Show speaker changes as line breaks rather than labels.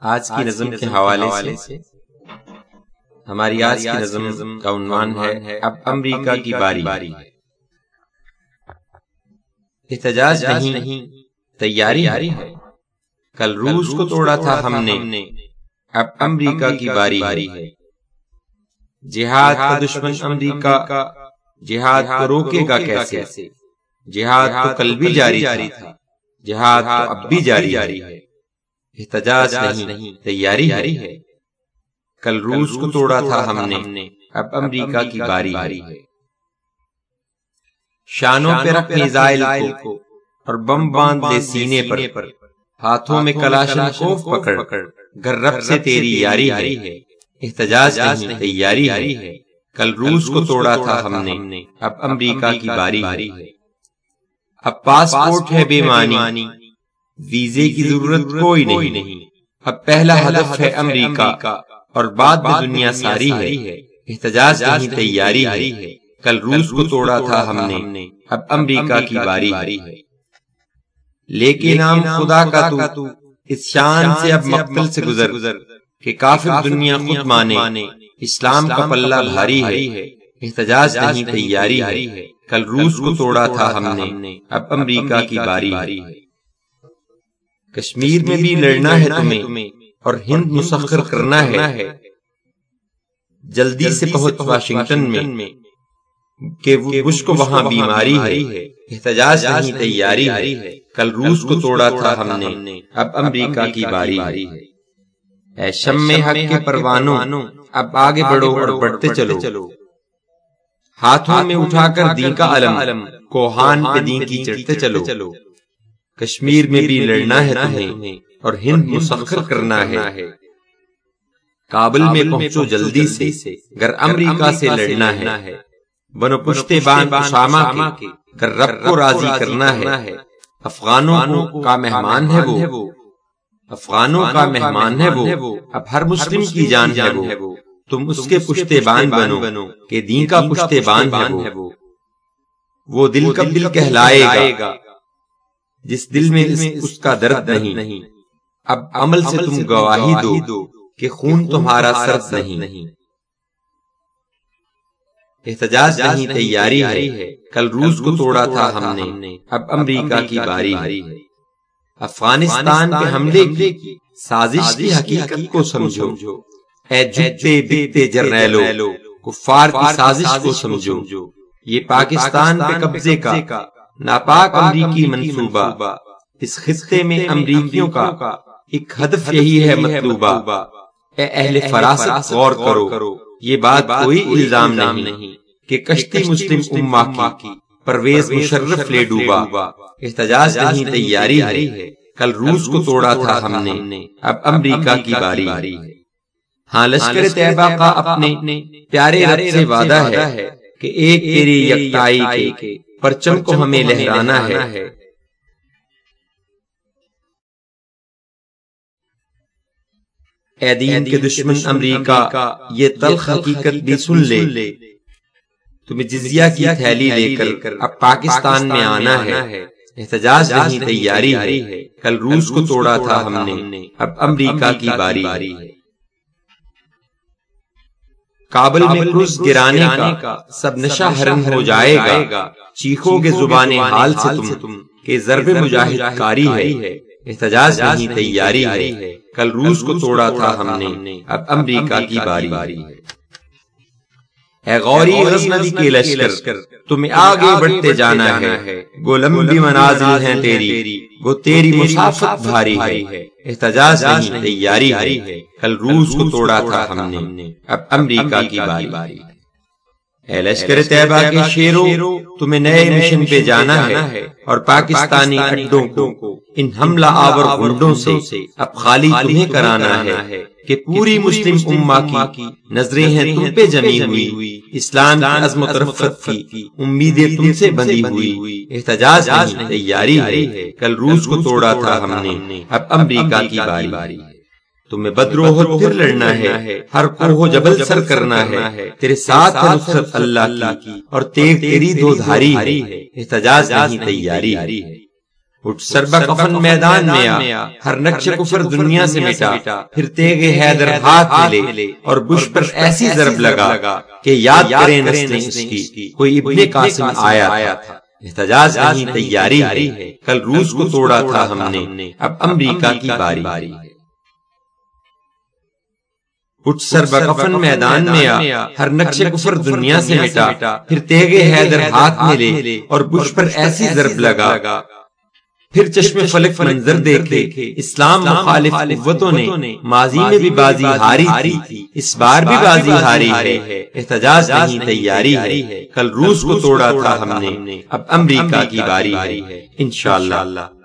آج کی نظم کے حوالے سے ہماری آج کی نظم کا عنوان ہے اب امریکہ کی باری۔ احتجاج نہیں تیاری ہے۔ کل روس کو توڑا تھا ہم نے۔ اب امریکہ کی باری ہے۔ جہاد کا دشمن امریکہ۔ جہاد کو روکے گا کیسے؟ جہاد تو کل بھی جاری تھا۔ جہاد تو اب بھی جاری ہے۔ احتجاج نہیں تیاری ہے۔ کل روس کو توڑا تھا ہم نے۔ اب امریکہ کی باری ہے۔ شانوں پہ رکھ میزائل کو اور بم باندھ دے سینے پر۔ ہاتھوں میں کلاشن کوف پکڑ۔ گر رب سے تیری یاری ہے۔ احتجاج نہیں تیاری ہے۔ کل روس کو توڑا تھا ہم نے۔ اب امریکہ کی باری ہے۔ اب پاسپورٹ ہے بے معنی۔ ویزے کی ضرورت کوئی نہیں۔ اب پہلا ہدف ہے امریکہ اور بعد میں دنیا ساری ہے۔ احتجاج نہیں تیاری ہے۔ کل روس کو توڑا تھا ہم نے۔ اب امریکہ کی باری ہے۔ لیکن نام خدا کا تو اس شان سے اب مقتل سے گزر کہ کافر دنیا خود مانے۔ اسلام کا پلہ بھاری ہے۔ احتجاج نہیں تیاری ہے۔ کل روس کو توڑا تھا ہم نے۔ اب امریکہ کی باری ہے۔ کشمیر میں بھی لڑنا ہے تمہیں اور ہند مسخر کرنا ہے۔ جلدی سے پہنچ واشنگٹن میں کہ بش کو وہاں بیماری ہے۔ احتجاج نہیں تیاری ہے۔ کل روس کو توڑا تھا ہم نے۔ اب امریکہ کی باری ہے۔ اے شم حق کے پروانوں اب آگے بڑھو اور بڑھتے چلو۔ ہاتھوں میں اٹھا کر دین کا علم کوہان پہ دین کی چڑھتے چلو۔ کشمیر میں بھی لڑنا ہے تمہیں اور ہند مسخر کرنا ہے۔ کابل میں پہنچو جلدی سے۔ گر امریکہ سے لڑنا ہے۔ بنو پشتے بان شامہ کے گر رب کو راضی کرنا ہے۔ افغانوں کا مہمان ہے وہ۔ افغانوں کا مہمان ہے وہ۔ اب ہر مسلم کی جان ہے وہ۔ تم اس کے پشتے بان بنو۔ کہ دین کا پشتے بان ہے وہ۔ وہ۔ دل کا دل کہلائے گا۔ جس دل میں اس کا درد نہیں۔ اب عمل سے تم گواہی دو کہ خون تمہارا سرد نہیں۔ احتجاج نہیں تیاری ہے۔ کل روس کو توڑا تھا ہم نے۔ اب امریکہ کی باری ہے۔ افغانستان کے حملے کی سازش کی حقیقت کو سمجھو۔ اے جتے بکتے جرنیلو۔ کفار کی سازش کو سمجھو۔ یہ پاکستان پہ قبضے کا۔ ناپاک امریکی منصوبہ۔ اس خطے میں امریکیوں کا ایک ہدف یہی ہے مطلوبہ۔ اے اہل فراست غور کرو۔ یہ بات کوئی الزام نہیں کہ کشتی مسلم امہ کی پرویز مشرف لے ڈوبا۔ احتجاج نہیں تیاری ہے۔ کل روس کو توڑا تھا ہم نے۔ اب امریکہ کی باری ہے۔ ہاں لشکر طیبہ کا اپنے پیارے رب سے وعدہ ہے کہ ایک تیری یکتائی کے پرچم کو ہمیں لہرانا ہے۔ اے دین کے دشمن امریکہ یہ تلخ حقیقت بھی سن لے۔ تمہیں جزیہ کی تھیلی لے کر اب پاکستان میں آنا ہے۔ احتجاج نہیں تیاری ہے۔ کل روس کو توڑا تھا ہم نے۔ اب امریکہ کی باری ہے۔ کابل میں کروز گرانے کا سب نشہ حرم ہو جائے گا؟ چیخو کے زبان حال سے تم کہ ضرب مجاہد کاری ہے۔ احتجاج نہیں تیاری ہے۔ کل روس کو توڑا تھا ہم نے۔ اب امریکہ کی باری ہے۔ اے غوری غزنوی کے لشکر تمہیں آگے بڑھتے جانا ہے۔ گو لمبی منازل ہیں تیری۔ گو تیری مسافت بھاری ہے۔ احتجاج نہیں تیاری ہے۔ کل روس کو توڑا تھا ہم نے۔ اب امریکہ کی باری اے لشکر طیبہ کے شیروں تمہیں نئے مشن پہ جانا ہے اور پاکستانی اڈوں کو۔ ان حملہ آور گنڈوں سے اب خالی تمہیں کرانا ہے۔ کہ پوری مسلم امہ کی نظریں ہیں تم پہ جمی ہوئی۔ اسلام کی عظمت رفت کی امیدیں تم سے بندی ہوئی۔ احتجاج نہیں تیاری ہے۔ کل روس کو توڑا تھا ہم نے۔ اب امریکہ کی باری۔ تمہیں بدروہ پھر لڑنا ہے۔ ہر کوہ جبل سر کرنا ہے۔ تیرے ساتھ ہے نصرت اللہ کی اور تیغ تیری دو دھاری ہے۔ احتجاج نہیں تیاری ہے۔ سربا کفن میدان میں آ ہر نقش کفر دنیا سے مٹا پھر تیغ حیدر ہاتھ لے اور بش پر ایسی ضرب لگا کہ یاد کریں نسلیں اس کی کوئی ابن قاسم آیا تھا۔ احتجاج نہیں تیاری ہے۔ کل روس کو توڑا تھا ہم نے۔ اب امریکہ کی باری ہے۔ اٹھ سر بکفن میدان میں آ ہر نقش کفر دنیا سے مٹا۔ پھر تیغ حیدر ہاتھ میں لے اور بش پر ایسی ضرب لگا پھر چشم فلک منظر دیکھے اسلام مخالف قوتوں نے ماضی میں بھی بازی ہاری تھی اس بار بھی بازی ہاری ہے۔ احتجاج نہیں تیاری ہے۔ کل روس کو توڑا تھا ہم نے۔ اب امریکہ کی باری ہے۔ انشاءاللہ۔